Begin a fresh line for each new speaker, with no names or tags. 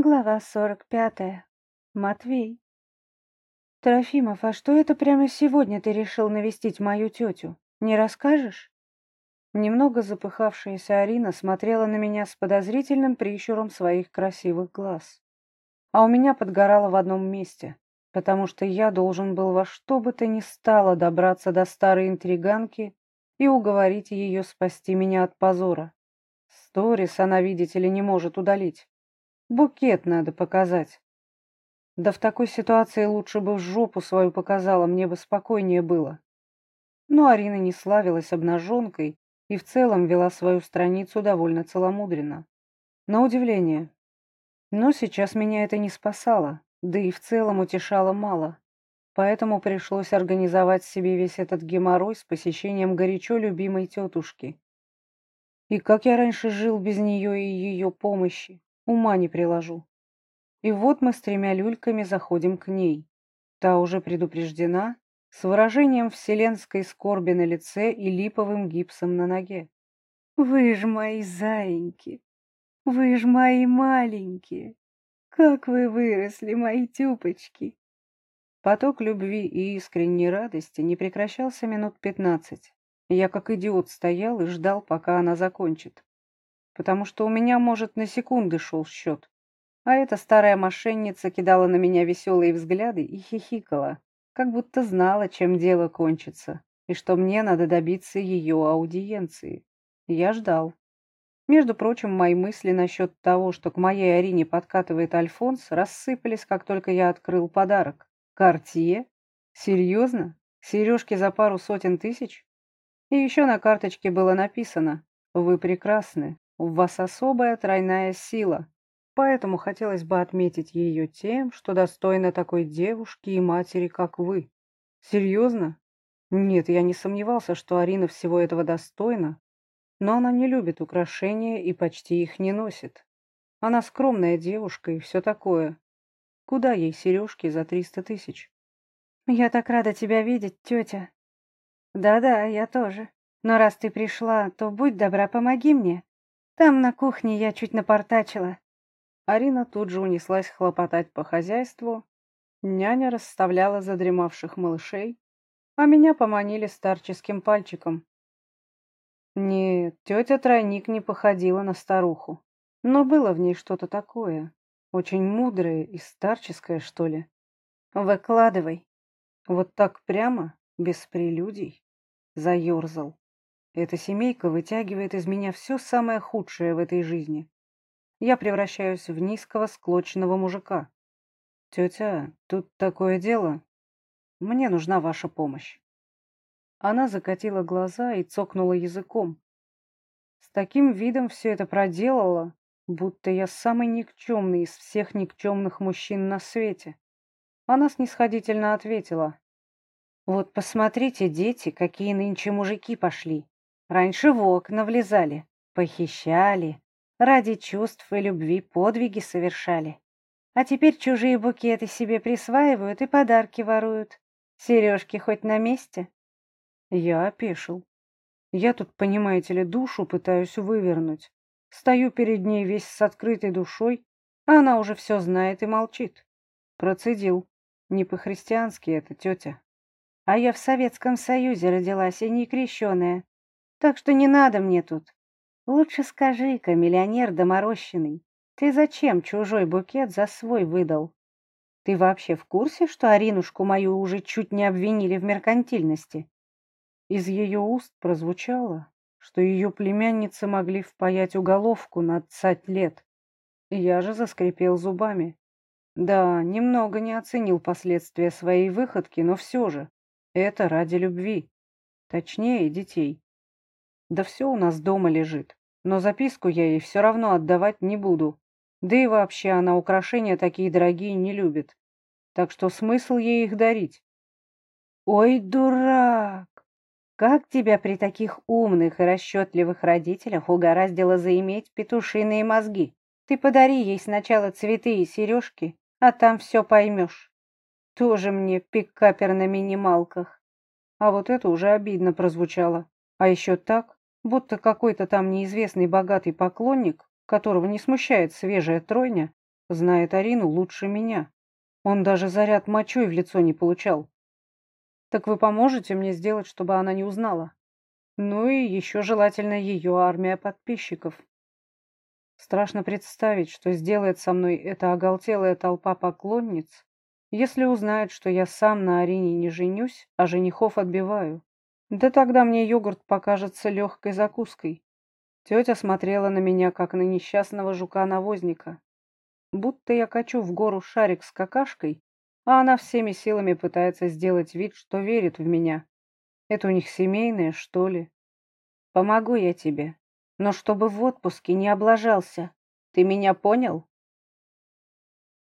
Глава сорок пятая. Матвей. Трофимов, а что это прямо сегодня ты решил навестить мою тетю? Не расскажешь? Немного запыхавшаяся Арина смотрела на меня с подозрительным прищуром своих красивых глаз. А у меня подгорало в одном месте, потому что я должен был во что бы то ни стало добраться до старой интриганки и уговорить ее спасти меня от позора. Сторис она, видите ли, не может удалить. Букет надо показать. Да в такой ситуации лучше бы в жопу свою показала, мне бы спокойнее было. Но Арина не славилась обнаженкой и в целом вела свою страницу довольно целомудренно. На удивление. Но сейчас меня это не спасало, да и в целом утешало мало. Поэтому пришлось организовать себе весь этот геморрой с посещением горячо любимой тетушки. И как я раньше жил без нее и ее помощи, ума не приложу. И вот мы с тремя люльками заходим к ней. Та уже предупреждена, с выражением вселенской скорби на лице и липовым гипсом на ноге. «Вы ж мои заиньки! Вы ж мои маленькие! Как вы выросли, мои тюпочки!» Поток любви и искренней радости не прекращался минут пятнадцать. Я как идиот стоял и ждал, пока она закончит. Потому что у меня, может, на секунды шел счет. А эта старая мошенница кидала на меня веселые взгляды и хихикала как будто знала, чем дело кончится, и что мне надо добиться ее аудиенции. Я ждал. Между прочим, мои мысли насчет того, что к моей Арине подкатывает Альфонс, рассыпались, как только я открыл подарок. Картье? Серьезно? Сережки за пару сотен тысяч? И еще на карточке было написано «Вы прекрасны, у вас особая тройная сила, Поэтому хотелось бы отметить ее тем, что достойна такой девушки и матери, как вы. Серьезно? Нет, я не сомневался, что Арина всего этого достойна, но она не любит украшения и почти их не носит. Она скромная девушка и все такое. Куда ей сережки за триста тысяч? Я так рада тебя видеть, тетя. Да-да, я тоже. Но раз ты пришла, то будь добра, помоги мне. Там на кухне я чуть напортачила. Арина тут же унеслась хлопотать по хозяйству, няня расставляла задремавших малышей, а меня поманили старческим пальчиком. Нет, тетя Тройник не походила на старуху, но было в ней что-то такое, очень мудрое и старческое, что ли. Выкладывай. Вот так прямо, без прелюдий, заерзал. Эта семейка вытягивает из меня все самое худшее в этой жизни я превращаюсь в низкого склоченного мужика. «Тетя, тут такое дело. Мне нужна ваша помощь». Она закатила глаза и цокнула языком. С таким видом все это проделала, будто я самый никчемный из всех никчемных мужчин на свете. Она снисходительно ответила. «Вот посмотрите, дети, какие нынче мужики пошли. Раньше в окна влезали, похищали, Ради чувств и любви подвиги совершали. А теперь чужие букеты себе присваивают и подарки воруют. Сережки хоть на месте? Я опешил. Я тут, понимаете ли, душу пытаюсь вывернуть. Стою перед ней весь с открытой душой, а она уже все знает и молчит. Процедил. Не по-христиански это, тетя. А я в Советском Союзе родилась и не крещеная. Так что не надо мне тут. Лучше скажи-ка, миллионер доморощенный, ты зачем чужой букет за свой выдал? Ты вообще в курсе, что Аринушку мою уже чуть не обвинили в меркантильности? Из ее уст прозвучало, что ее племянницы могли впаять уголовку на цать лет. Я же заскрипел зубами. Да, немного не оценил последствия своей выходки, но все же, это ради любви. Точнее, детей. Да все у нас дома лежит но записку я ей все равно отдавать не буду. Да и вообще она украшения такие дорогие не любит. Так что смысл ей их дарить? Ой, дурак! Как тебя при таких умных и расчетливых родителях угораздило заиметь петушиные мозги? Ты подари ей сначала цветы и сережки, а там все поймешь. Тоже мне пикапер на минималках. А вот это уже обидно прозвучало. А еще так, будто какой-то там неизвестный богатый поклонник, которого не смущает свежая тройня, знает Арину лучше меня. Он даже заряд мочой в лицо не получал. Так вы поможете мне сделать, чтобы она не узнала? Ну и еще желательно ее армия подписчиков. Страшно представить, что сделает со мной эта оголтелая толпа поклонниц, если узнает, что я сам на Арине не женюсь, а женихов отбиваю. Да тогда мне йогурт покажется легкой закуской. Тетя смотрела на меня, как на несчастного жука-навозника. Будто я качу в гору шарик с какашкой, а она всеми силами пытается сделать вид, что верит в меня. Это у них семейное, что ли? Помогу я тебе, но чтобы в отпуске не облажался. Ты меня понял?